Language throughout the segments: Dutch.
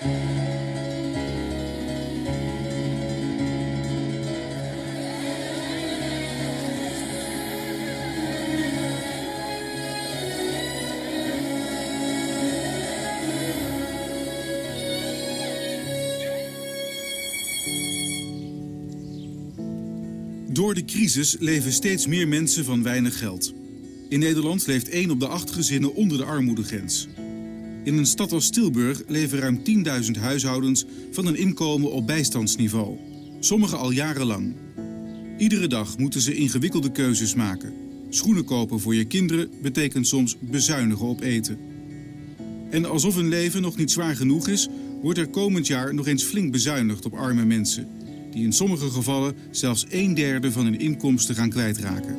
Door de crisis leven steeds meer mensen van weinig geld. In Nederland leeft 1 op de 8 gezinnen onder de armoedegrens. In een stad als Tilburg leven ruim 10.000 huishoudens van een inkomen op bijstandsniveau. Sommige al jarenlang. Iedere dag moeten ze ingewikkelde keuzes maken. Schoenen kopen voor je kinderen betekent soms bezuinigen op eten. En alsof hun leven nog niet zwaar genoeg is, wordt er komend jaar nog eens flink bezuinigd op arme mensen die in sommige gevallen zelfs een derde van hun inkomsten gaan kwijtraken.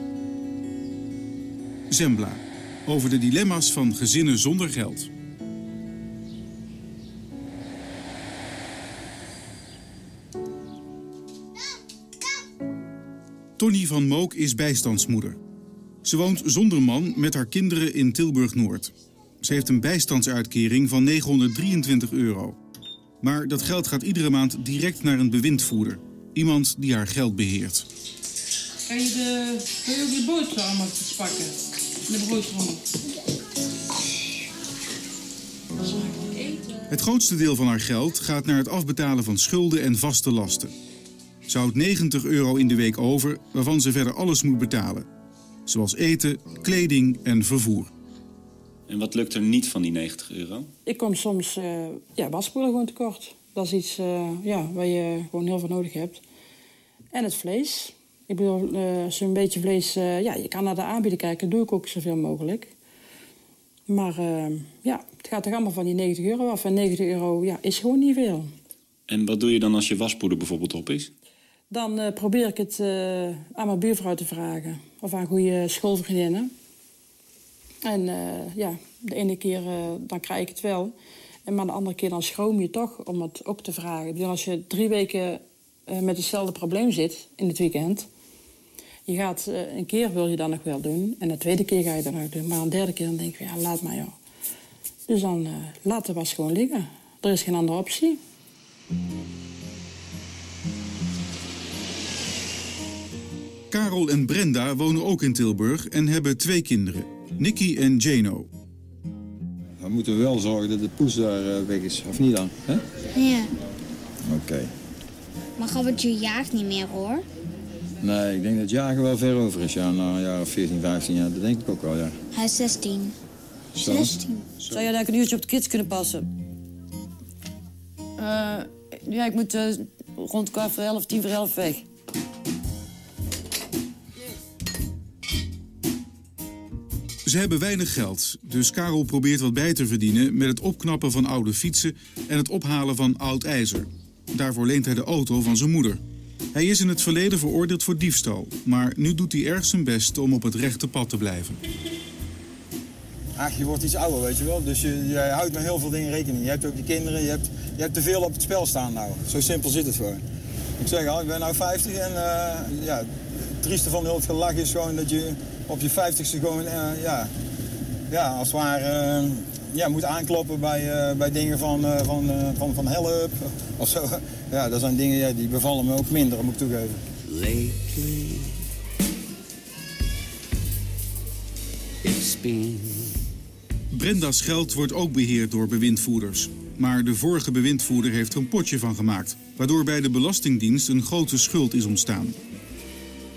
Zembla, over de dilemma's van gezinnen zonder geld. Tony van Mook is bijstandsmoeder. Ze woont zonder man met haar kinderen in Tilburg-Noord. Ze heeft een bijstandsuitkering van 923 euro. Maar dat geld gaat iedere maand direct naar een bewindvoerder. Iemand die haar geld beheert. Kan je, de, kun je ook de boterhammen pakken? De broodrommel. Het grootste deel van haar geld gaat naar het afbetalen van schulden en vaste lasten. Ze houdt 90 euro in de week over, waarvan ze verder alles moet betalen. Zoals eten, kleding en vervoer. En wat lukt er niet van die 90 euro? Ik kom soms uh, ja, waspoeder gewoon tekort. Dat is iets uh, ja, waar je gewoon heel veel nodig hebt. En het vlees. Ik bedoel, uh, een beetje vlees... Uh, ja, je kan naar de aanbieden kijken. doe ik ook zoveel mogelijk. Maar ja, het gaat toch allemaal van die 90 euro af. En 90 euro ja, is gewoon niet veel. En wat doe je dan als je waspoeder bijvoorbeeld op is? Dan probeer ik het aan mijn buurvrouw te vragen. Of aan goede schoolvriendinnen. En ja, de ene keer dan krijg ik het wel... En maar de andere keer dan schroom je toch om het op te vragen. Bedoel, als je drie weken met hetzelfde probleem zit in het weekend... je gaat een keer wil je dan nog wel doen. En de tweede keer ga je dan nog doen. Maar een derde keer dan denk je, ja, laat maar joh. Dus dan laat de was gewoon liggen. Er is geen andere optie. Karel en Brenda wonen ook in Tilburg en hebben twee kinderen. Nicky en Jano. Dan moeten we wel zorgen dat de poes daar uh, weg is, of niet dan? Hè? Ja. Oké. Okay. Maar Gabbertje jaagt niet meer hoor. Nee, ik denk dat jagen wel ver over is, ja. Na een jaar of 14, 15 jaar, dat denk ik ook wel, ja. Hij is 16. Zo? 16. Zou jij eigenlijk een uurtje op de kids kunnen passen? Uh, ja, ik moet uh, rond kwart voor elf, tien voor elf weg. Ze hebben weinig geld, dus Karel probeert wat bij te verdienen met het opknappen van oude fietsen en het ophalen van oud ijzer. Daarvoor leent hij de auto van zijn moeder. Hij is in het verleden veroordeeld voor diefstal, maar nu doet hij erg zijn best om op het rechte pad te blijven. Ach, je wordt iets ouder, weet je wel. Dus je, je houdt met heel veel dingen rekening. Je hebt ook die kinderen, je hebt, je hebt te veel op het spel staan nou. Zo simpel zit het gewoon. Ik zeg al, ik ben nu 50 en uh, ja, trieste van heel het gelach is gewoon dat je op je 50ste gewoon, uh, ja, ja, als uh, ja, moet aankloppen bij, uh, bij dingen van, van, van, van help of zo. Ja, dat zijn dingen ja, die bevallen me ook minder, moet ik toegeven. Brenda's geld wordt ook beheerd door bewindvoerders. Maar de vorige bewindvoerder heeft er een potje van gemaakt... waardoor bij de Belastingdienst een grote schuld is ontstaan.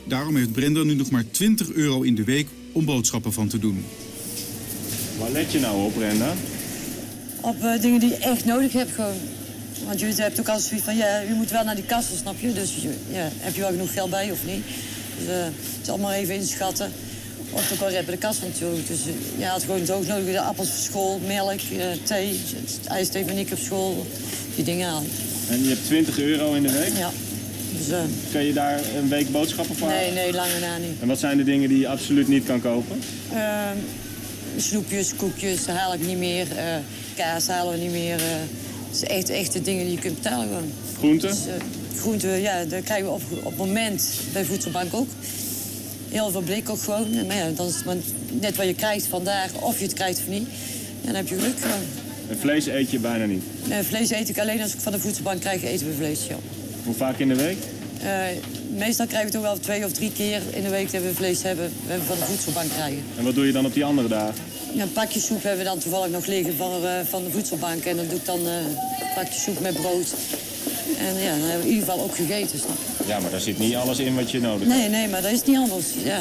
Daarom heeft Brenda nu nog maar 20 euro in de week om boodschappen van te doen. Waar let je nou op, Brenda? Op uh, dingen die je echt nodig hebt gewoon. Want je hebt ook altijd zoiets van, ja, je moet wel naar die kassen, snap je? Dus ja, heb je wel genoeg geld bij of niet? Dus uh, het is allemaal even inschatten. Of ook wel hebben de kast natuurlijk. Dus uh, je had gewoon het hoog nodig. De appels voor school, melk, thee, ijs even niet op school. Die dingen aan. En je hebt 20 euro in de week? Ja. Uh, kan je daar een week boodschappen voor Nee, nee, lange na niet. En wat zijn de dingen die je absoluut niet kan kopen? Uh, snoepjes, koekjes, haal ik niet meer. Uh, kaas halen we niet meer. Het zijn echt, echt de dingen die je kunt betalen gewoon. Groenten? Dus, groenten, ja, dat krijgen we op, op moment bij Voedselbank ook. Heel veel blik ook gewoon. Maar ja, dat is net wat je krijgt vandaag, of je het krijgt of niet. En dan heb je geluk gewoon. En vlees eet je bijna niet. Eh, vlees eet ik alleen als ik van de voedselbank krijg, eten we vlees, ja. Hoe vaak in de week? Eh, meestal krijgen we toch wel twee of drie keer in de week dat we vlees hebben, we van de voedselbank krijgen. En wat doe je dan op die andere dagen? Ja, een pakje soep hebben we dan toevallig nog liggen van, eh, van de voedselbank. En dan doe ik dan eh, een pakje soep met brood. En ja, dan hebben we in ieder geval ook gegeten. snap? Ja, maar daar zit niet alles in wat je nodig hebt. Nee, nee, maar dat is niet anders. Ja.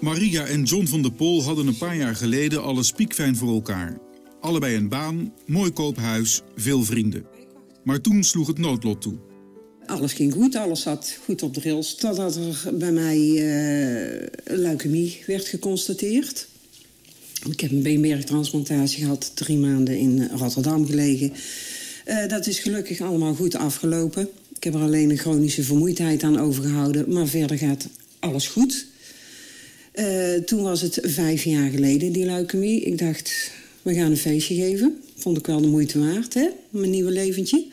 Maria en John van der Pol hadden een paar jaar geleden alles piekfijn voor elkaar. Allebei een baan, mooi koophuis, veel vrienden. Maar toen sloeg het noodlot toe. Alles ging goed, alles zat goed op de rails. Totdat er bij mij eh, leukemie werd geconstateerd. Ik heb een beenmergtransplantatie gehad, drie maanden in Rotterdam gelegen. Eh, dat is gelukkig allemaal goed afgelopen. Ik heb er alleen een chronische vermoeidheid aan overgehouden. Maar verder gaat alles goed. Eh, toen was het vijf jaar geleden, die leukemie. Ik dacht, we gaan een feestje geven. Vond ik wel de moeite waard, hè? Mijn nieuwe leventje.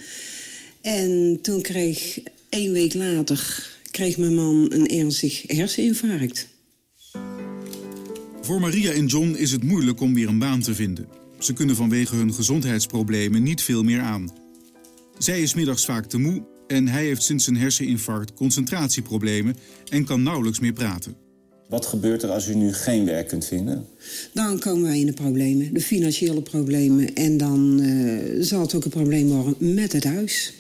En toen kreeg, één week later, kreeg mijn man een ernstig herseninfarct. Voor Maria en John is het moeilijk om weer een baan te vinden. Ze kunnen vanwege hun gezondheidsproblemen niet veel meer aan. Zij is middags vaak te moe en hij heeft sinds zijn herseninfarct concentratieproblemen en kan nauwelijks meer praten. Wat gebeurt er als u nu geen werk kunt vinden? Dan komen wij in de problemen, de financiële problemen. En dan eh, zal het ook een probleem worden met het huis.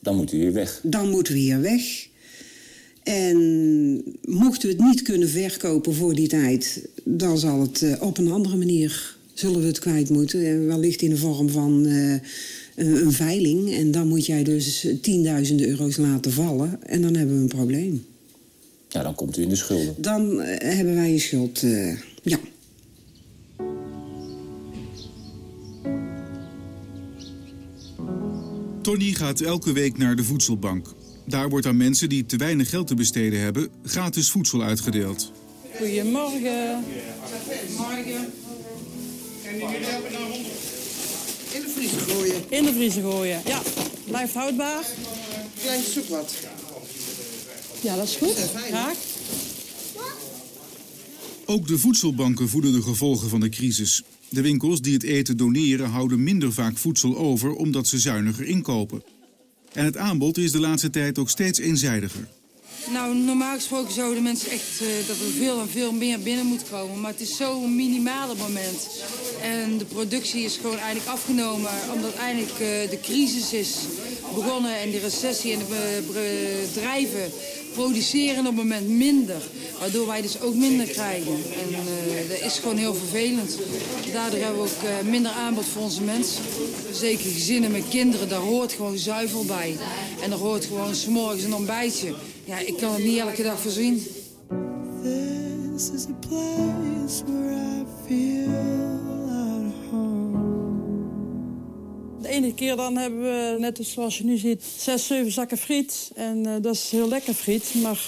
Dan moet u hier weg. Dan moeten we hier weg. En mochten we het niet kunnen verkopen voor die tijd... dan zal het eh, op een andere manier zullen we het kwijt moeten. Wellicht in de vorm van eh, een, een veiling. En dan moet jij dus tienduizenden euro's laten vallen. En dan hebben we een probleem. Ja, dan komt u in de schulden. Dan eh, hebben wij een schuld, eh, ja. Tony gaat elke week naar de voedselbank. Daar wordt aan mensen die te weinig geld te besteden hebben gratis voedsel uitgedeeld. Goedemorgen. In de vriezer gooien. In de vriezer gooien. Ja, blijft houdbaar. Klein zoek wat. Ja, dat is goed. Graag. Ook de voedselbanken voelen de gevolgen van de crisis. De winkels die het eten doneren houden minder vaak voedsel over omdat ze zuiniger inkopen. En het aanbod is de laatste tijd ook steeds eenzijdiger. Nou, normaal gesproken zouden mensen echt eh, dat er veel en veel meer binnen moet komen. Maar het is zo'n het moment. En de productie is gewoon eigenlijk afgenomen omdat eigenlijk eh, de crisis is begonnen en de recessie en de be- bedrijven produceren op het moment minder. Waardoor wij dus ook minder krijgen. En eh, dat is gewoon heel vervelend. Daardoor hebben we ook eh, minder aanbod voor onze mensen. Zeker gezinnen met kinderen, daar hoort gewoon zuivel bij. En er hoort gewoon s'morgens een ontbijtje. Ja, ik kan het niet elke dag voorzien. Is ene keer dan hebben we, net als zoals je nu ziet, zes, zeven zakken friet. En eh, dat is heel lekker friet. Maar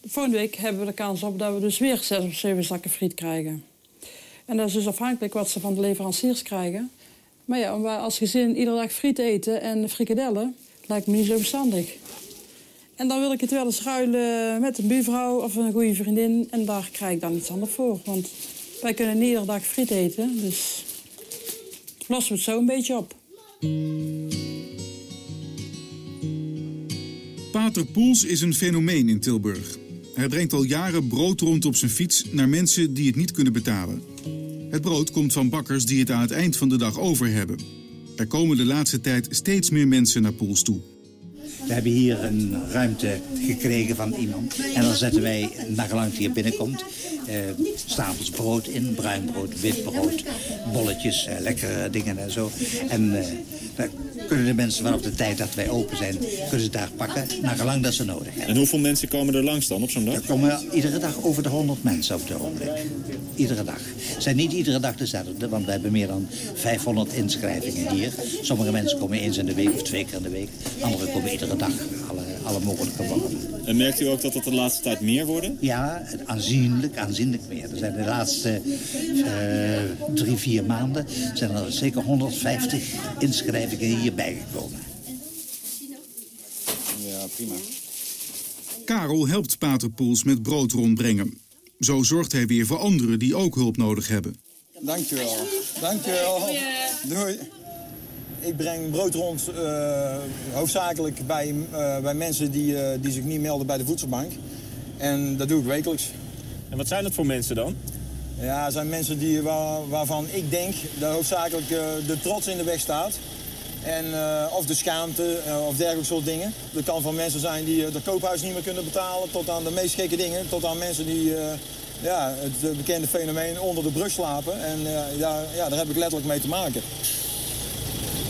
de volgende week hebben we de kans op dat we dus weer zes of zeven zakken friet krijgen. En dat is dus afhankelijk wat ze van de leveranciers krijgen. Maar ja, om als gezin iedere dag friet eten en frikadellen, lijkt me niet zo verstandig. En dan wil ik het wel eens ruilen met een buurvrouw of een goede vriendin. En daar krijg ik dan iets anders voor. Want wij kunnen niet iedere dag friet eten. Dus het zo een beetje op. Pater Poels is een fenomeen in Tilburg. Hij brengt al jaren brood rond op zijn fiets naar mensen die het niet kunnen betalen. Het brood komt van bakkers die het aan het eind van de dag over hebben. Er komen de laatste tijd steeds meer mensen naar Poels toe. We hebben hier een ruimte gekregen van iemand. En dan zetten wij, naar gelang het hier binnenkomt, eh, stapels brood in. Bruin brood, wit brood, bolletjes, eh, lekkere dingen en zo. En eh, dan kunnen de mensen vanaf de tijd dat wij open zijn, kunnen ze daar pakken, naar gelang dat ze nodig hebben. En hoeveel mensen komen er langs dan op zo'n dag? Er komen iedere dag over de 100 mensen op de ogenblik. Iedere dag. Het zijn niet iedere dag dezelfde, want we hebben meer dan 500 inschrijvingen hier. Sommige mensen komen eens in de week of twee keer in de week. Anderen komen iedere dag, alle, alle mogelijke vormen. En merkt u ook dat het de laatste tijd meer worden? Ja, aanzienlijk, aanzienlijk meer. Er zijn de laatste eh, drie, vier maanden zijn er zeker 150 inschrijvingen hierbij gekomen. Ja, prima. Karel helpt Pater Poels met brood rondbrengen. Zo zorgt hij weer voor anderen die ook hulp nodig hebben. Dankjewel. Dankjewel. Doei. Ik breng brood rond, eh, hoofdzakelijk bij, eh, bij mensen die, eh, die zich niet melden bij de voedselbank. En dat doe ik wekelijks. En wat zijn dat voor mensen dan? Ja, het zijn mensen die, waar, waarvan ik denk dat hoofdzakelijk de trots in de weg staat. En, eh, of de schaamte eh, of dergelijke soort dingen. Dat kan van mensen zijn die eh, de koophuis niet meer kunnen betalen... tot aan de meest gekke dingen. Tot aan mensen die eh, ja, het eh, bekende fenomeen onder de brug slapen. En eh, daar, ja, daar heb ik letterlijk mee te maken.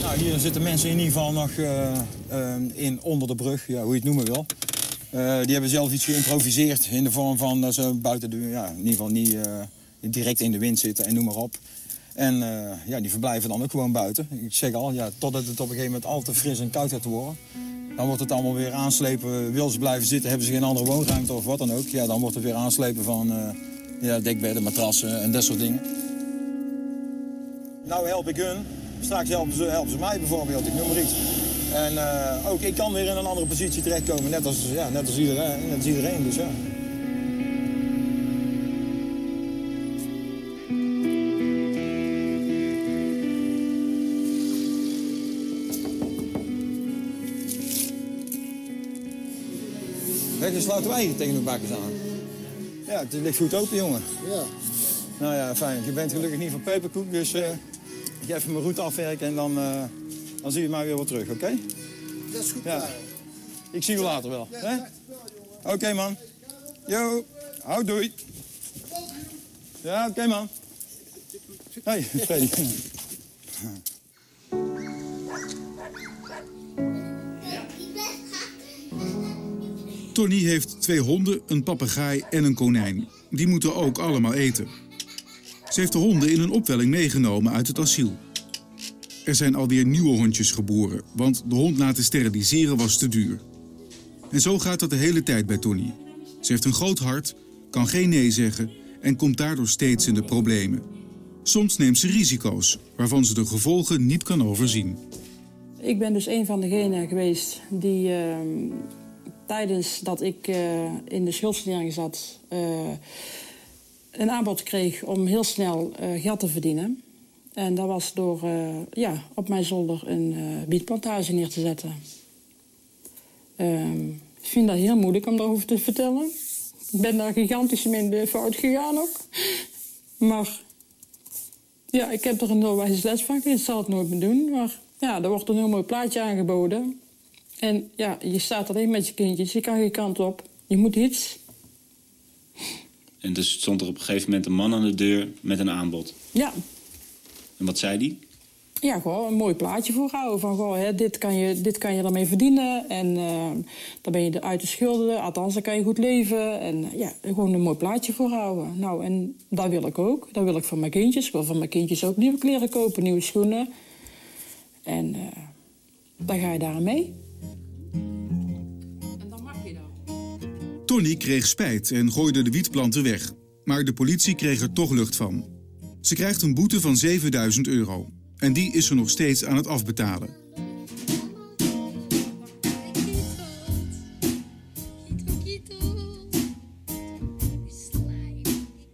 Nou, hier zitten mensen in ieder geval nog eh, eh, in onder de brug, ja, hoe je het noemen wil. Eh, die hebben zelf iets geïmproviseerd in de vorm van dat ze buiten de, ja, in ieder geval niet eh, direct in de wind zitten en noem maar op. En eh, ja, die verblijven dan ook gewoon buiten. Ik zeg al, ja, totdat het op een gegeven moment al te fris en koud gaat worden. Dan wordt het allemaal weer aanslepen. Wil ze blijven zitten, hebben ze geen andere woonruimte of wat dan ook. Ja, dan wordt het weer aanslepen van eh, ja, dekbedden, matrassen en dat soort dingen. Nou help ik hun. Straks helpen ze, helpen ze mij bijvoorbeeld, ik noem maar iets. En eh, ook ik kan weer in een andere positie terechtkomen, net als, ja, net als, iedereen, net als iedereen. Dus ja. Sluiten wij hier tegen de bakkers aan. Ja, het ligt goed open, jongen. Ja. Nou ja, fijn. Je bent gelukkig niet van peperkoek, dus eh, ik ga even mijn route afwerken en dan, eh, dan zie je mij weer wel terug, oké? Dat is goed. Ja. Ik zie je later wel. Oké, man. Yo, hou doei. Ja, oké, man. Hey, Freddy. Tony heeft twee honden, een papegaai en een konijn. Die moeten ook allemaal eten. Ze heeft de honden in een opwelling meegenomen uit het asiel. Er zijn alweer nieuwe hondjes geboren, want de hond laten steriliseren was te duur. En zo gaat dat de hele tijd bij Tony. Ze heeft een groot hart, kan geen nee zeggen en komt daardoor steeds in de problemen. Soms neemt ze risico's, waarvan ze de gevolgen niet kan overzien. Ik ben dus een van degenen geweest die ehm, tijdens dat ik eh, in de schuldsanering zat... eh, een aanbod kreeg om heel snel eh, geld te verdienen. En dat was door ja, op mijn zolder een wietplantage neer te zetten. Ehm, ik vind dat heel moeilijk om daarover te vertellen. Ik ben daar gigantisch in de fout gegaan ook. Maar ja, ik heb er een wijze les van. Ik zal het nooit meer doen. Maar ja, er wordt een heel mooi plaatje aangeboden. En ja, je staat alleen met je kindjes. Je kan geen kant op. Je moet iets. En dus stond er op een gegeven moment een man aan de deur met een aanbod. Ja, En wat zei die? ja gewoon een mooi plaatje voorhouden. Van, goh, hè, dit, kan je, dit kan je ermee verdienen. En eh, dan ben je uit de schulden. Althans, dan kan je goed leven. En ja, gewoon een mooi plaatje voorhouden. Nou, en dat wil ik ook. Dat wil ik voor mijn kindjes. Ik wil voor mijn kindjes ook nieuwe kleren kopen, nieuwe schoenen. En eh, dan ga je daar mee. Tony kreeg spijt en gooide de wietplanten weg. Maar de politie kreeg er toch lucht van. Ze krijgt een boete van 7000 euro. En die is ze nog steeds aan het afbetalen.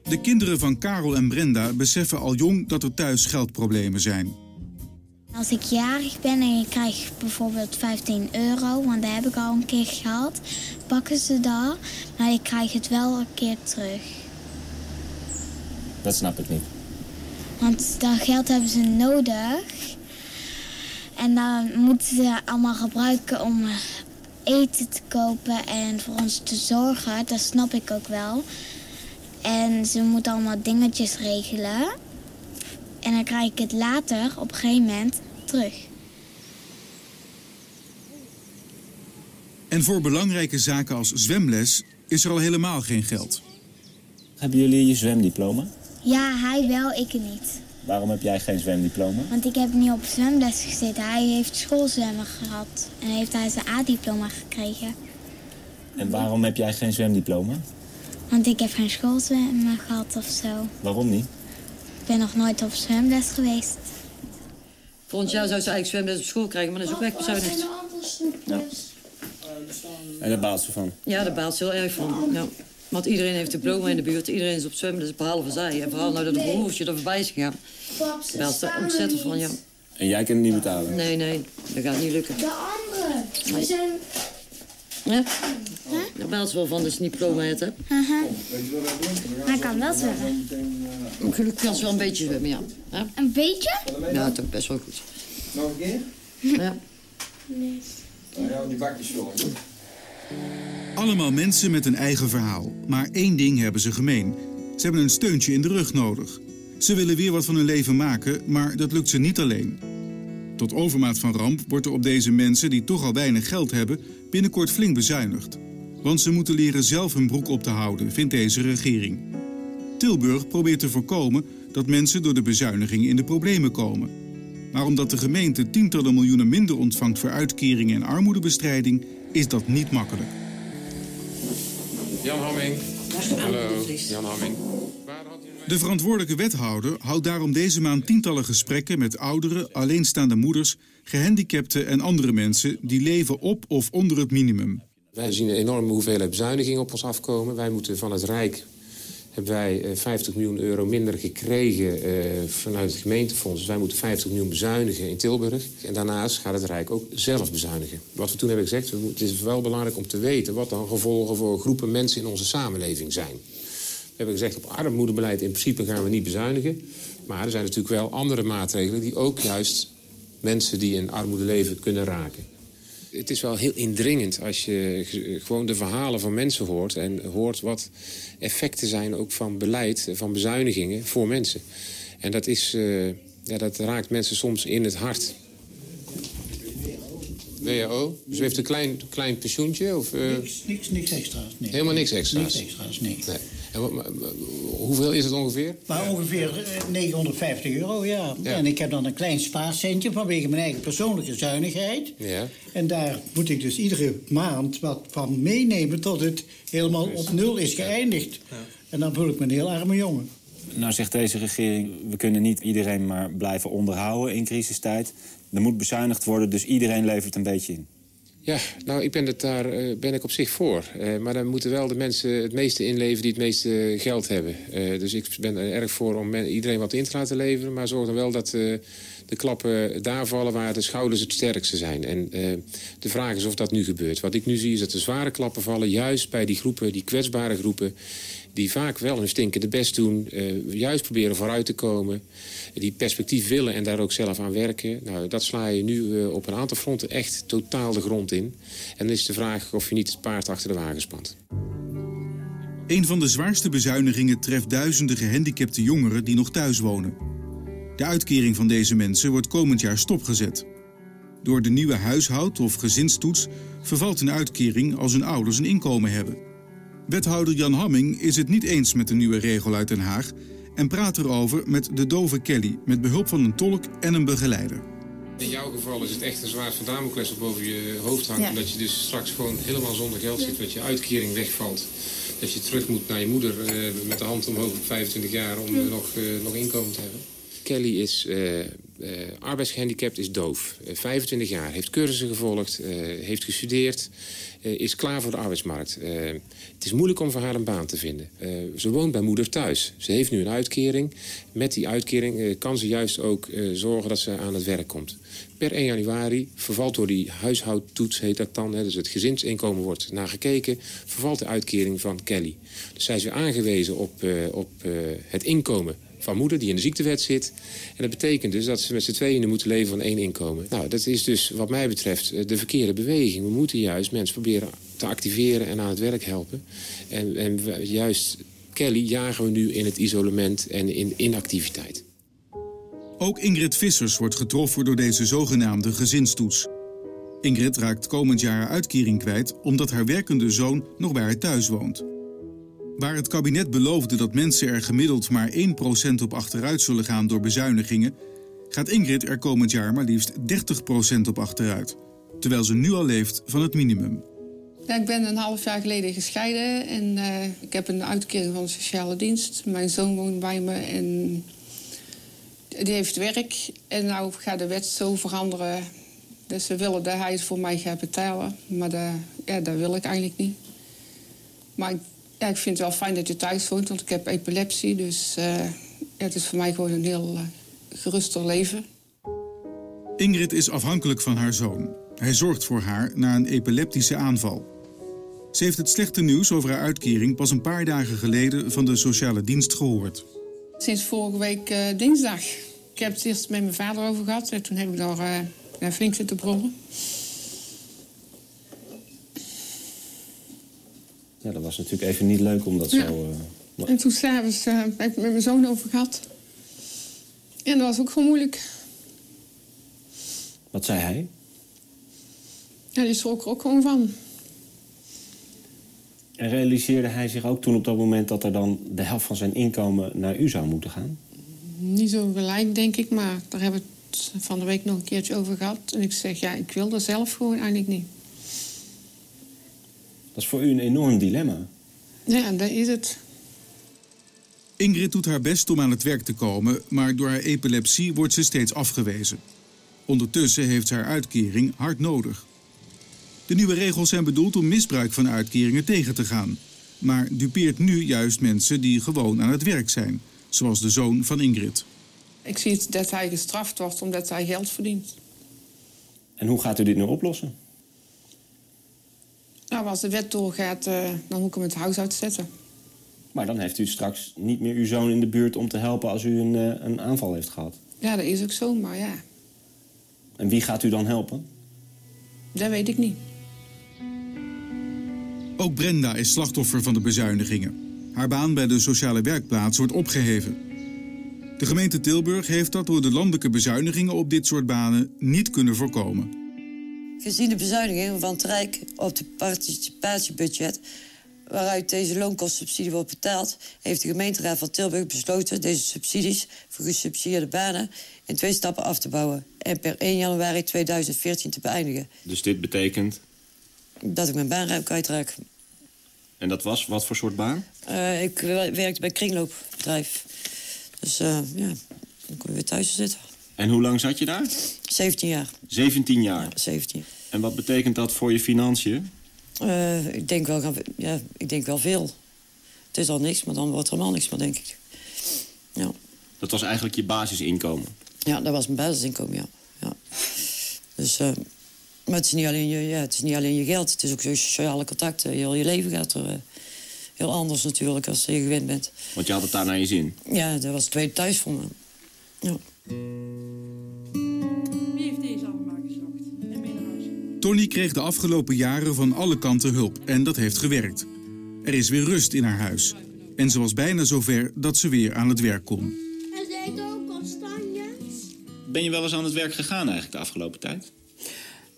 De kinderen van Karel en Brenda beseffen al jong dat er thuis geldproblemen zijn. Als ik jarig ben en je krijgt bijvoorbeeld 15 euro, want dat heb ik al een keer gehad, pakken ze dat, maar je krijgt het wel een keer terug. Dat snap ik niet. Want dat geld hebben ze nodig. En dan moeten ze allemaal gebruiken om eten te kopen en voor ons te zorgen. Dat snap ik ook wel. En ze moeten allemaal dingetjes regelen. En dan krijg ik het later, op een gegeven moment, terug. En voor belangrijke zaken als zwemles is er al helemaal geen geld. Hebben jullie je zwemdiploma? Ja, hij wel, ik niet. Waarom heb jij geen zwemdiploma? Want ik heb niet op zwemles gezeten. Hij heeft schoolzwemmen gehad. En heeft hij zijn A-diploma gekregen. En waarom heb jij geen zwemdiploma? Want ik heb geen schoolzwemmen gehad of zo. Waarom niet? Ik ben nog nooit op zwemles geweest. Volgend jaar zou ze eigenlijk zwemles op school krijgen, maar dat is ook wegbezuinigd. Ja. En daar baalt ze van. Ja, daar baalt ze heel erg van. Ja. Want iedereen heeft diploma in de buurt, iedereen is op zwemmen, dus behalve zij. En vooral nou dat het broertje er voorbij is gegaan. Daar baalt ze er ontzettend van, ja. En jij kan het niet betalen? Nee, nee, dat gaat niet lukken. De andere. We zijn... Ja? Daar baalt ze wel van dat ze niet diploma heeft, hè. Haha. Hij kan wel zwemmen. Gelukkig kan ze wel een beetje zwemmen, ja. ja. Een beetje? Ja, toch best wel goed. Nog een keer? Ja. Nee. Nou ja, die bakjes. Allemaal mensen met een eigen verhaal. Maar één ding hebben ze gemeen. Ze hebben een steuntje in de rug nodig. Ze willen weer wat van hun leven maken, maar dat lukt ze niet alleen. Tot overmaat van ramp wordt er op deze mensen die toch al weinig geld hebben... binnenkort flink bezuinigd. Want ze moeten leren zelf hun broek op te houden, vindt deze regering. Tilburg probeert te voorkomen dat mensen door de bezuiniging in de problemen komen. Maar omdat de gemeente tientallen miljoenen minder ontvangt voor uitkeringen en armoedebestrijding, is dat niet makkelijk. Jan Hamming. Hallo, Jan Hamming. De verantwoordelijke wethouder houdt daarom deze maand tientallen gesprekken met ouderen, alleenstaande moeders, gehandicapten en andere mensen die leven op of onder het minimum. Wij zien een enorme hoeveelheid bezuinigingen op ons afkomen. Wij moeten van het Rijk hebben wij eh, 50 miljoen euro minder gekregen eh, vanuit het gemeentefonds. Dus wij moeten 50 miljoen bezuinigen in Tilburg. En daarnaast gaat het Rijk ook zelf bezuinigen. Wat we toen hebben gezegd, het is wel belangrijk om te weten... wat dan gevolgen voor groepen mensen in onze samenleving zijn. We hebben gezegd, op armoedebeleid in principe gaan we niet bezuinigen. Maar er zijn natuurlijk wel andere maatregelen... die ook juist mensen die in armoede leven kunnen raken. Het is wel heel indringend als je ge- gewoon de verhalen van mensen hoort... en hoort wat effecten zijn ook van beleid, van bezuinigingen voor mensen. En dat, is, eh, ja, dat raakt mensen soms in het hart. WHO? Dus u heeft een klein, klein pensioentje? Of, eh, Niks, niks, niks extra's. Nee. Helemaal niks extra's? Niks extra's, nee. Nee. En wat- maar- maar hoeveel is het ongeveer? Maar ongeveer eh, 950 euro, ja. En ik heb dan een klein spaarcentje vanwege mijn eigen persoonlijke zuinigheid. Ja. En daar moet ik dus iedere maand wat van meenemen tot het helemaal op nul is geëindigd. En dan voel ik me een heel arme jongen. Nou zegt deze regering, we kunnen niet iedereen maar blijven onderhouden in crisistijd. Er moet bezuinigd worden, dus iedereen levert een beetje in. Ja, nou, ik ben het daar eh, ben ik op zich voor. Eh, maar dan moeten wel de mensen het meeste inleveren die het meeste geld hebben. Eh, dus ik ben er erg voor om iedereen wat in te laten leveren. Maar zorg dan wel dat de klappen daar vallen waar de schouders het sterkste zijn. En de vraag is of dat nu gebeurt. Wat ik nu zie is dat de zware klappen vallen juist bij die groepen, die kwetsbare groepen die vaak wel hun stinkende best doen, juist proberen vooruit te komen, die perspectief willen en daar ook zelf aan werken. Nou, dat sla je nu eh, op een aantal fronten echt totaal de grond in. En dan is de vraag of je niet het paard achter de wagen spant. Een van de zwaarste bezuinigingen treft duizenden gehandicapte jongeren die nog thuis wonen. De uitkering van deze mensen wordt komend jaar stopgezet. Door de nieuwe huishoud- of gezinstoets vervalt een uitkering als hun ouders een inkomen hebben. Wethouder Jan Hamming is het niet eens met de nieuwe regel uit Den Haag en praat erover met de dove Kelly met behulp van een tolk en een begeleider. In jouw geval is het echt een zwaard van Damocles dat boven je hoofd hangt. Ja. Omdat je dus straks gewoon helemaal zonder geld zit. Dat je uitkering wegvalt. Dat je terug moet naar je moeder eh, met de hand omhoog op 25 jaar om nog, eh, nog inkomen te hebben. Kelly is eh, arbeidsgehandicapt, is doof. Eh, 25 jaar, heeft cursussen gevolgd, eh, heeft gestudeerd, eh, is klaar voor de arbeidsmarkt. Eh, het is moeilijk om voor haar een baan te vinden. Eh, ze woont bij moeder thuis. Ze heeft nu een uitkering. Met die uitkering eh, kan ze juist ook eh, zorgen dat ze aan het werk komt. Per 1 januari vervalt door die huishoudtoets, heet dat dan, dus het gezinsinkomen wordt naar gekeken, vervalt de uitkering van Kelly. Dus zij is weer aangewezen op, eh, op eh, het inkomen van moeder die in de ziektewet zit. En dat betekent dus dat ze met z'n tweeën moeten leven van één inkomen. Nou, dat is dus wat mij betreft eh, de verkeerde beweging. We moeten juist mensen proberen te activeren en aan het werk helpen. En, en juist Kelly jagen we nu in het isolement en in inactiviteit. Ook Ingrid Vissers wordt getroffen door deze zogenaamde gezinstoets. Ingrid raakt komend jaar haar uitkering kwijt omdat haar werkende zoon nog bij haar thuis woont. Waar het kabinet beloofde dat mensen er gemiddeld maar 1% op achteruit zullen gaan door bezuinigingen, gaat Ingrid er komend jaar maar liefst 30% op achteruit. Terwijl ze nu al leeft van het minimum. Ja, ik ben een half jaar geleden gescheiden en eh, ik heb een uitkering van de sociale dienst. Mijn zoon woont bij me en die heeft werk. En nou gaat de wet zo veranderen Dus ze willen dat hij het voor mij gaat betalen. Maar dat, ja, dat wil ik eigenlijk niet. Maar ja, ik vind het wel fijn dat je thuis woont, want ik heb epilepsie. Dus eh, ja, het is voor mij gewoon een heel uh, geruster leven. Ingrid is afhankelijk van haar zoon. Hij zorgt voor haar na een epileptische aanval. Ze heeft het slechte nieuws over haar uitkering pas een paar dagen geleden van de sociale dienst gehoord. Sinds vorige week uh, dinsdag. Ik heb het eerst met mijn vader over gehad en toen heb ik daar flink zitten brommen. Ja, dat was natuurlijk even niet leuk om dat ja. zo... Uh, en toen s'avonds uh, heb ik het met mijn zoon over gehad. En dat was ook gewoon moeilijk. Wat zei hij? Ja, die schrok er ook gewoon van. En realiseerde hij zich ook toen op dat moment dat er dan de helft van zijn inkomen naar u zou moeten gaan? Niet zo gelijk, denk ik, maar daar hebben we het van de week nog een keertje over gehad. En ik zeg, ja, ik wil dat zelf gewoon eigenlijk niet. Dat is voor u een enorm dilemma. Ja, dat is het. Ingrid doet haar best om aan het werk te komen, maar door haar epilepsie wordt ze steeds afgewezen. Ondertussen heeft ze haar uitkering hard nodig. De nieuwe regels zijn bedoeld om misbruik van uitkeringen tegen te gaan. Maar dupeert nu juist mensen die gewoon aan het werk zijn, zoals de zoon van Ingrid. Ik zie het dat hij gestraft wordt omdat hij geld verdient. En hoe gaat u dit nu oplossen? Nou, als de wet doorgaat, uh, dan moet ik hem het huis uitzetten. Maar dan heeft u straks niet meer uw zoon in de buurt om te helpen als u een, uh, een aanval heeft gehad. Ja, dat is ook zo, maar ja. En wie gaat u dan helpen? Dat weet ik niet. Ook Brenda is slachtoffer van de bezuinigingen. Haar baan bij de sociale werkplaats wordt opgeheven. De gemeente Tilburg heeft dat door de landelijke bezuinigingen op dit soort banen niet kunnen voorkomen. Gezien de bezuinigingen van het Rijk op het participatiebudget... waaruit deze loonkostsubsidie wordt betaald... heeft de gemeenteraad van Tilburg besloten deze subsidies voor gesubsidieerde banen... in twee stappen af te bouwen en per 1 januari 2014 te beëindigen. Dus dit betekent? Dat ik mijn baan ruim kwijtraak. En dat was wat voor soort baan? Uh, ik werkte bij een kringloopbedrijf. Dus uh, ja, dan kon ik weer thuis zitten. En hoe lang zat je daar? 17 jaar. 17 jaar? Ja, 17. En wat betekent dat voor je financiën? Uh, ik, denk wel, ja, ik denk wel veel. Het is al niks, maar dan wordt er helemaal niks meer, denk ik. Ja. Dat was eigenlijk je basisinkomen? Ja, dat was mijn basisinkomen, ja. ja. Dus, uh, maar het is, niet alleen je, ja, het is niet alleen je geld. Het is ook je sociale contacten. Heel je leven gaat er uh, heel anders natuurlijk als je gewend bent. Want je had het daar naar je zin? Ja, dat was het tweede thuis voor me. Ja. Wie heeft deze allemaal gezocht en mee naar huis? Tony kreeg de afgelopen jaren van alle kanten hulp en dat heeft gewerkt. Er is weer rust in haar huis. En ze was bijna zover dat ze weer aan het werk kon. En ze eet ook kastanjes. Ben je wel eens aan het werk gegaan eigenlijk de afgelopen tijd?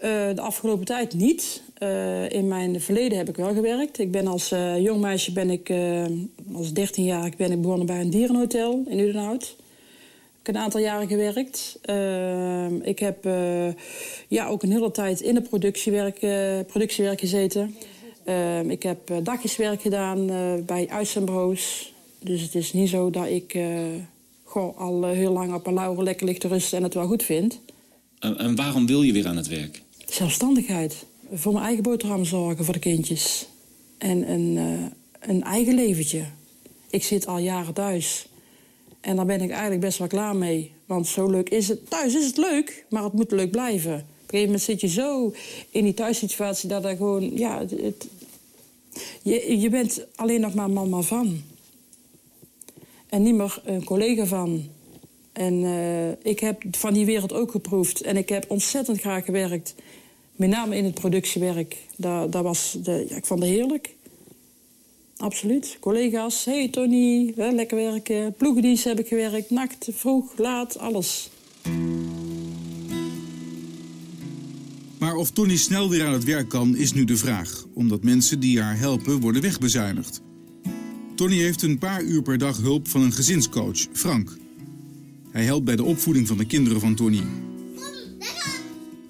Uh, de afgelopen tijd niet. Uh, in mijn verleden heb ik wel gewerkt. Ik ben als uh, jong meisje ben ik, als 13-jarig ben ik begonnen bij een dierenhotel in Udenhout. Ik heb een aantal jaren gewerkt. ik heb ja, ook een hele tijd in de productiewerk, productiewerk gezeten. ik heb dagjeswerk gedaan bij uitzendbureaus. Dus het is niet zo dat ik gewoon al heel lang op een lauwe lekker ligt te rusten en het wel goed vind. En waarom wil je weer aan het werk? Zelfstandigheid. Voor mijn eigen boterham zorgen voor de kindjes. En een, uh, een eigen leventje. Ik zit al jaren thuis. En daar ben ik eigenlijk best wel klaar mee. Want zo leuk is het. Thuis is het leuk, maar het moet leuk blijven. Op een gegeven moment zit je zo in die thuissituatie dat er gewoon. Ja, het, je, je bent alleen nog maar mama van. En niet meer een collega van. En uh, ik heb van die wereld ook geproefd. En ik heb ontzettend graag gewerkt. Met name in het productiewerk. Dat, dat was de, ja, ik vond het heerlijk. Absoluut. Collega's, hey Tony, lekker werken. Ploegendienst heb ik gewerkt. Nacht, vroeg, laat, alles. Maar of Tony snel weer aan het werk kan, is nu de vraag. Omdat mensen die haar helpen worden wegbezuinigd. Tony heeft een paar uur per dag hulp van een gezinscoach, Frank. Hij helpt bij de opvoeding van de kinderen van Tony.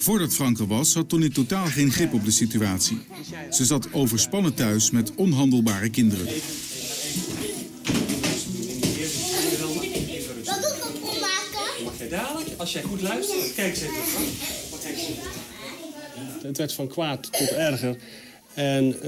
Voordat Frank er was, had Tony totaal geen grip op de situatie. Ze zat overspannen thuis met onhandelbare kinderen. Wat doet dat voor maken? Mag jij dadelijk, als jij goed luistert, kijk eens even. Frank. Kijk eens even. Het werd van kwaad tot erger. En eh,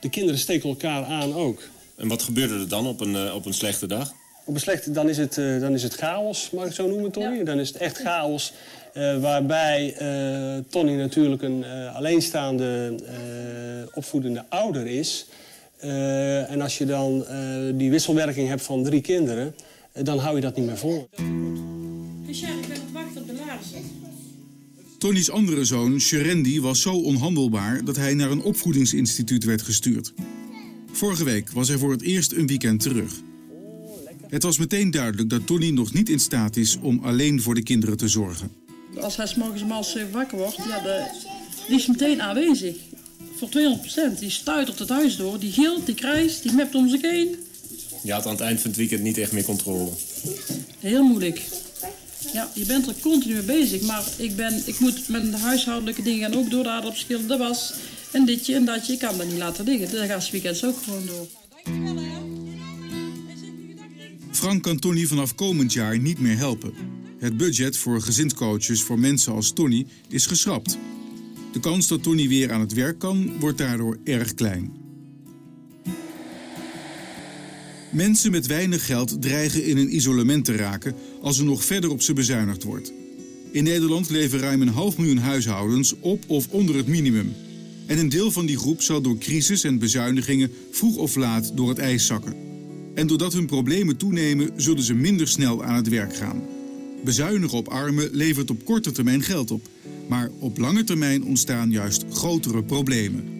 de kinderen steken elkaar aan ook. En wat gebeurde er dan op een, eh, op een slechte dag? Op een slechte, dan is het, eh, dan is het chaos, mag ik het zo noemen, Tony? Dan is het echt chaos. Eh, waarbij eh, Tony natuurlijk een eh, alleenstaande eh, opvoedende ouder is. Eh, en als je dan eh, die wisselwerking hebt van drie kinderen, dan hou je dat niet meer vol. Richard, ik ben op wacht op de laarzen. Tonny's andere zoon, Sherendi, was zo onhandelbaar dat hij naar een opvoedingsinstituut werd gestuurd. Vorige week was hij voor het eerst een weekend terug. Het was meteen duidelijk dat Tony nog niet in staat is om alleen voor de kinderen te zorgen. Als hij 's morgens om half zeven wakker wordt, ja, de, die is meteen aanwezig. Voor 200% Die stuitert het huis door, die gilt, die krijst, die mept om zich heen. Je had aan het eind van het weekend niet echt meer controle. Heel moeilijk. Ja, je bent er continu mee bezig, maar ik, ben, ik moet met de huishoudelijke dingen gaan ook door de aardappelschil, de was en ditje en datje. Ik kan dat niet laten liggen. Dat gaat 's weekends ook gewoon door. Frank kan Tony vanaf komend jaar niet meer helpen. Het budget voor gezinscoaches voor mensen als Tony is geschrapt. De kans dat Tony weer aan het werk kan, wordt daardoor erg klein. Mensen met weinig geld dreigen in een isolement te raken als er nog verder op ze bezuinigd wordt. In Nederland leven ruim een half miljoen huishoudens op of onder het minimum. En een deel van die groep zal door crisis en bezuinigingen vroeg of laat door het ijs zakken. En doordat hun problemen toenemen, zullen ze minder snel aan het werk gaan. Bezuinigen op armen levert op korte termijn geld op. Maar op lange termijn ontstaan juist grotere problemen.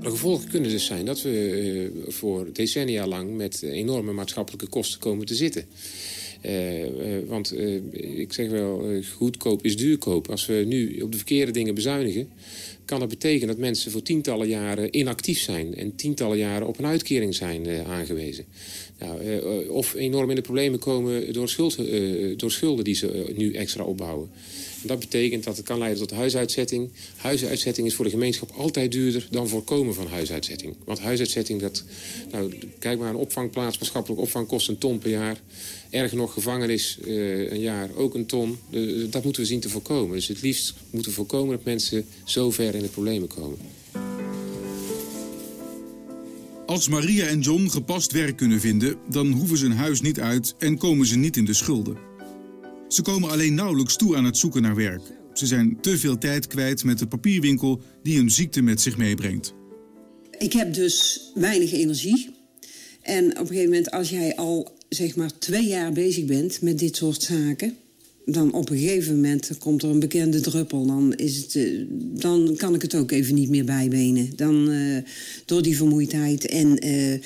De gevolgen kunnen dus zijn dat we eh, voor decennia lang met enorme maatschappelijke kosten komen te zitten. Eh, eh, want eh, ik zeg wel, goedkoop is duurkoop. Als we nu op de verkeerde dingen bezuinigen, kan dat betekenen dat mensen voor tientallen jaren inactief zijn en tientallen jaren op een uitkering zijn aangewezen. Nou, of enorm in de problemen komen door, door schulden die ze nu extra opbouwen. En dat betekent dat het kan leiden tot huisuitzetting. Huisuitzetting is voor de gemeenschap altijd duurder dan voorkomen van huisuitzetting. Want huisuitzetting, dat, nou, kijk maar, een opvangplaats, maatschappelijk opvang kost een ton per jaar. Erger nog, gevangenis eh, een jaar ook een ton. Eh, dat moeten we zien te voorkomen. Dus het liefst moeten we voorkomen dat mensen zo ver in de problemen komen. Als Maria en John gepast werk kunnen vinden, dan hoeven ze hun huis niet uit en komen ze niet in de schulden. Ze komen alleen nauwelijks toe aan het zoeken naar werk. Ze zijn te veel tijd kwijt met de papierwinkel die een ziekte met zich meebrengt. Ik heb dus weinig energie. En op een gegeven moment, als jij al zeg maar twee jaar bezig bent met dit soort zaken, dan op een gegeven moment komt er een bekende druppel. Dan, is het, eh, dan kan ik het ook even niet meer bijbenen. Dan eh, door die vermoeidheid en eh,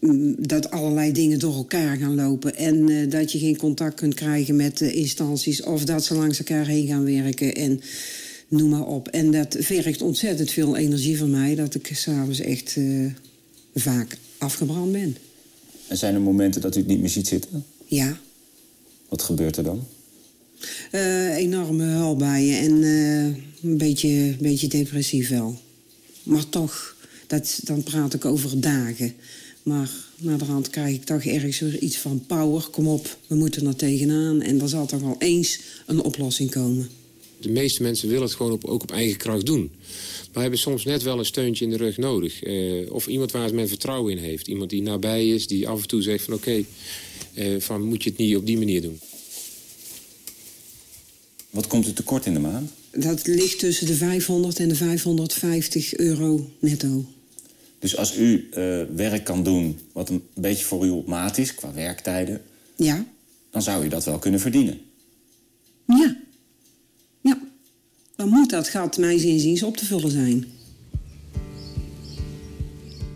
mm, dat allerlei dingen door elkaar gaan lopen. En dat je geen contact kunt krijgen met instanties of dat ze langs elkaar heen gaan werken. En noem maar op. En dat vergt ontzettend veel energie van mij, dat ik s'avonds echt vaak afgebrand ben. En zijn er momenten dat u het niet meer ziet zitten? Ja. Wat gebeurt er dan? Eh, enorme huilbuien en eh, een beetje, beetje depressief wel. Maar toch, dat, dan praat ik over dagen. Maar naderhand krijg ik toch ergens weer iets van power. Kom op, we moeten er tegenaan. En er zal toch wel eens een oplossing komen. De meeste mensen willen het gewoon op, ook op eigen kracht doen. Maar hebben soms net wel een steuntje in de rug nodig. Eh, of iemand waar men vertrouwen in heeft. Iemand die nabij is, die af en toe zegt van oké, eh, van moet je het niet op die manier doen. Wat komt u tekort in de maand? Dat ligt tussen de 500 en de 550 euro netto. Dus als u eh, werk kan doen wat een beetje voor u op maat is, qua werktijden... Ja, dan zou u dat wel kunnen verdienen. Ja. Dan moet dat gat, mijns inziens, op te vullen zijn.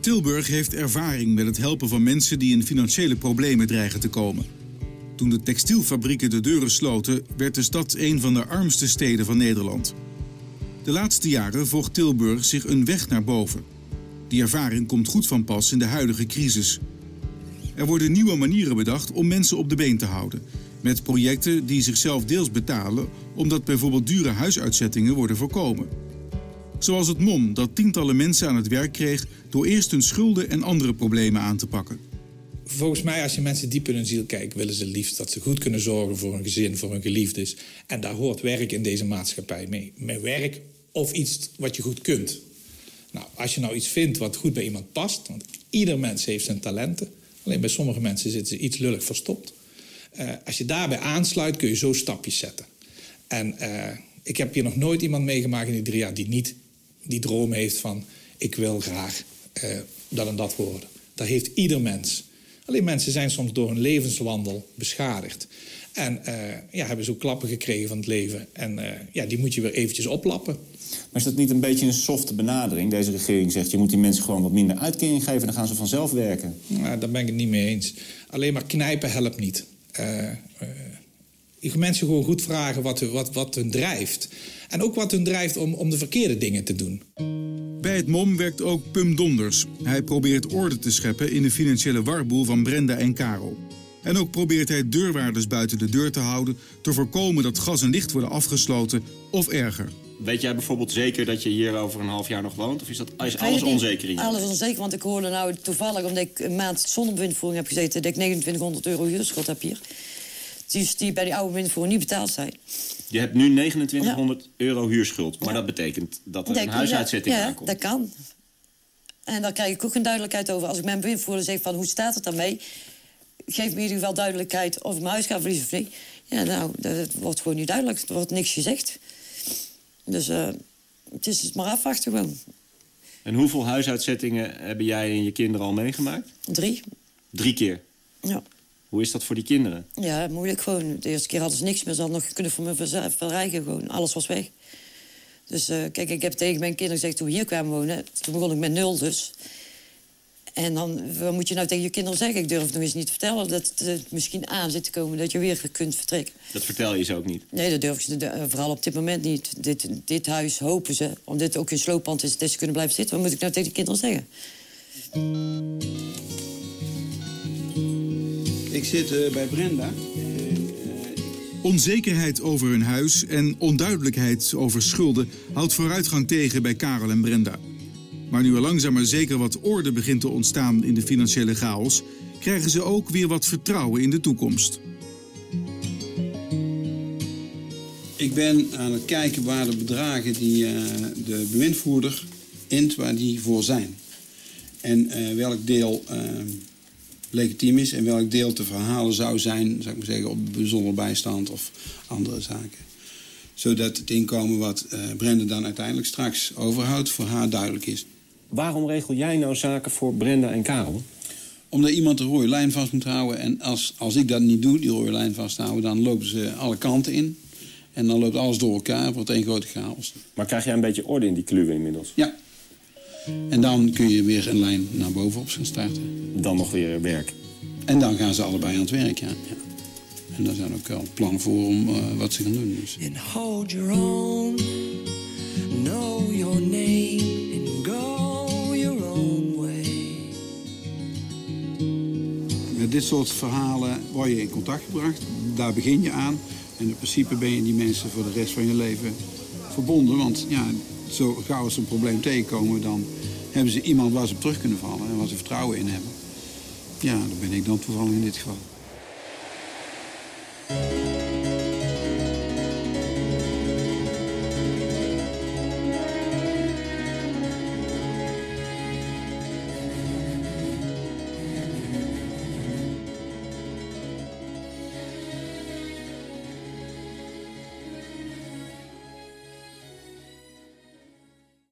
Tilburg heeft ervaring met het helpen van mensen die in financiële problemen dreigen te komen. Toen de textielfabrieken de deuren sloten, werd de stad een van de armste steden van Nederland. De laatste jaren volgt Tilburg zich een weg naar boven. Die ervaring komt goed van pas in de huidige crisis. Er worden nieuwe manieren bedacht om mensen op de been te houden. Met projecten die zichzelf deels betalen, omdat bijvoorbeeld dure huisuitzettingen worden voorkomen. Zoals het MOM, dat tientallen mensen aan het werk kreeg door eerst hun schulden en andere problemen aan te pakken. volgens mij, als je mensen diep in hun ziel kijkt, willen ze liefst dat ze goed kunnen zorgen voor hun gezin, voor hun geliefdes. En daar hoort werk in deze maatschappij mee. Met werk of iets wat je goed kunt. Nou, als je nou iets vindt wat goed bij iemand past, want ieder mens heeft zijn talenten. Alleen bij sommige mensen zitten ze iets lullig verstopt. Eh, als je daarbij aansluit, kun je zo stapjes zetten. En eh, ik heb hier nog nooit iemand meegemaakt in die drie jaar die niet die droom heeft van ik wil graag eh, dat en dat worden. Dat heeft ieder mens. Alleen mensen zijn soms door hun levenswandel beschadigd. En ja, hebben zo klappen gekregen van het leven. En ja, die moet je weer eventjes oplappen. Maar is dat niet een beetje een softe benadering? Deze regering zegt, je moet die mensen gewoon wat minder uitkering geven... dan gaan ze vanzelf werken. Nou, daar ben ik het niet mee eens. Alleen maar knijpen helpt niet. Moet mensen gewoon goed vragen wat, wat, wat hun drijft. En ook wat hun drijft om, om de verkeerde dingen te doen. Bij het MOM werkt ook Pum Donders. Hij probeert orde te scheppen in de financiële warboel van Brenda en Karel. En ook probeert hij deurwaarders buiten de deur te houden... te voorkomen dat gas en licht worden afgesloten of erger. Weet jij bijvoorbeeld zeker dat je hier over een half jaar nog woont? Of is, dat, is alles onzeker in je? Alles onzeker, want ik hoorde nou toevallig, omdat ik een maand zonder bewindvoering heb gezeten, dat ik 2900 euro huurschuld heb hier. Dus die bij die oude bewindvoering niet betaald zijn. Je hebt nu 2900 euro huurschuld. Maar dat betekent dat er Dat een huisuitzetting ja, aankomt. dat kan. En daar krijg ik ook geen duidelijkheid over. Als ik mijn bewindvoerder zeg van hoe staat het daarmee... geef me in ieder geval duidelijkheid of ik mijn huis ga verliezen of niet. Ja, nou, dat, dat wordt gewoon niet duidelijk. Er wordt niks gezegd. Dus eh, het is maar afwachten gewoon. En hoeveel huisuitzettingen hebben jij en je kinderen al meegemaakt? Drie. Drie keer. Ja. Hoe is dat voor die kinderen? Ja, moeilijk gewoon. De eerste keer hadden ze niks meer. Ze hadden nog kunnen voor me verrijken gewoon. Alles was weg. Dus eh, kijk, ik heb tegen mijn kinderen gezegd toen we hier kwamen wonen... toen begon ik met nul dus. En dan, wat moet je nou tegen je kinderen zeggen? Ik durf nog eens niet te vertellen dat het misschien aan zit te komen... dat je weer kunt vertrekken. Dat vertel je ze ook niet. Nee, dat durf ik ze eh, vooral op dit moment niet. Dit, dit huis hopen ze, omdat het ook een slooppand is... dat ze kunnen blijven zitten. Wat moet ik nou tegen de kinderen zeggen? Ik zit eh, bij Brenda. Onzekerheid over hun huis en onduidelijkheid over schulden houdt vooruitgang tegen bij Karel en Brenda. Maar nu er langzaam maar zeker wat orde begint te ontstaan in de financiële chaos, krijgen ze ook weer wat vertrouwen in de toekomst. Ik ben aan het kijken waar de bedragen die eh, de bewindvoerder int, waar die voor zijn. En eh, welk deel eh, legitiem is en welk deel te verhalen zou zijn, zou ik maar zeggen, op bijzonder bijstand of andere zaken. Zodat het inkomen wat Brenda dan uiteindelijk straks overhoudt voor haar duidelijk is. Waarom regel jij nou zaken voor Brenda en Karel? Omdat iemand de rode lijn vast moet houden. En als, als ik dat niet doe, die rode lijn vasthouden, dan lopen ze alle kanten in. En dan loopt alles door elkaar, wordt één grote chaos. Maar krijg jij een beetje orde in die kluwen inmiddels? Ja. En dan kun je weer een lijn naar bovenop gaan starten. Dan nog weer werk. En dan gaan ze allebei aan het werk, ja. ja. En daar zijn ook wel plannen voor om eh, wat ze gaan doen. Dus. And hold your own, know your dit soort verhalen word je in contact gebracht. Daar begin je aan. En in principe ben je die mensen voor de rest van je leven verbonden. Want ja, zo gauw ze een probleem tegenkomen, dan hebben ze iemand waar ze op terug kunnen vallen en waar ze vertrouwen in hebben. Ja, dat ben ik dan toevallig in dit geval.